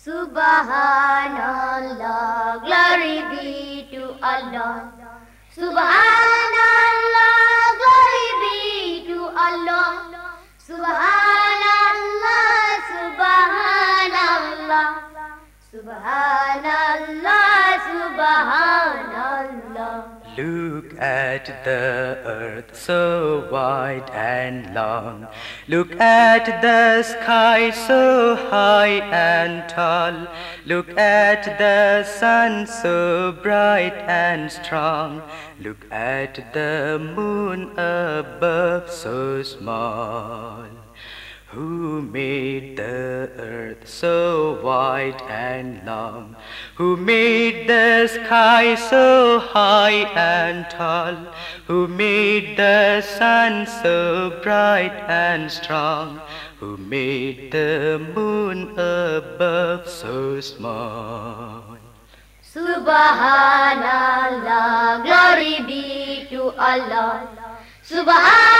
Subhanallah, glory be to Allah. Subhanallah, glory be to Allah. Subhanallah, Subhanallah. Subhanallah, Subhanallah. At the earth so wide and long. Look at the sky so high and tall. Look at the sun so bright and strong. Look at the moon above so small. Who made the earth so wide and long? Who made the sky so high and tall? Who made the sun so bright and strong? Who made the moon above so small? Subhanallah, glory be to Allah. Subhanallah,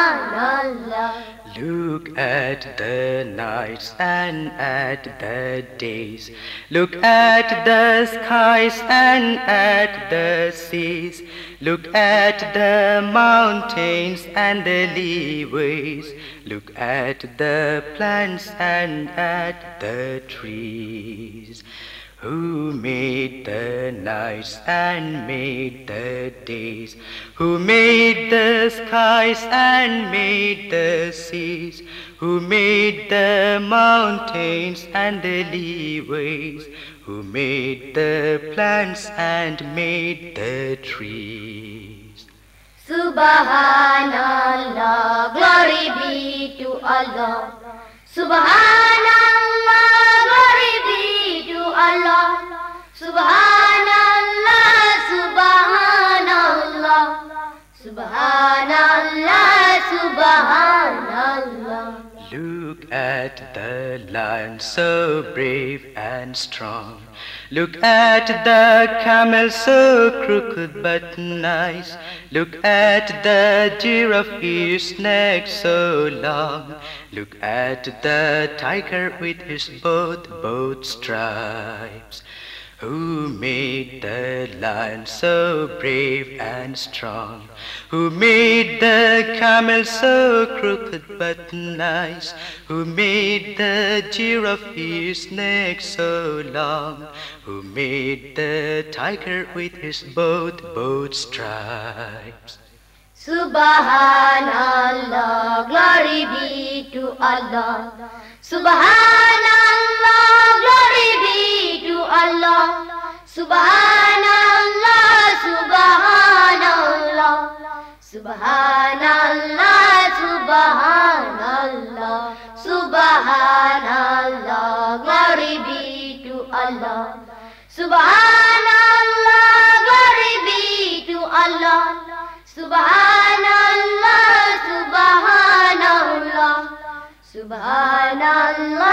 At the nights and at the days. Look at the skies and at the seas. Look at the mountains and the leeways. Look at the plants and at the trees. Who made the nights and made the days? Who made the skies and made the seas? Who made the mountains and the leeways? Who made the plants and made the trees? Subhanallah, glory be to Allah. Subhanallah, Look at the lion so brave and strong. Look at the camel so crooked but nice. Look at the giraffe, his neck so long. Look at the tiger with his both, both stripes. Who made the lion so brave and strong? Who made the camel so crooked but nice? Who made the giraffe his neck so long? Who made the tiger with his both, both stripes? Subhanallah, glory be to Allah. Subhanallah, Subhanallah, Subhanallah. Subhanallah, Subhanallah. Subhanallah, glory be to Allah. Subhanallah, glory be to Allah. Subhanallah, Subhanallah, Subhanallah,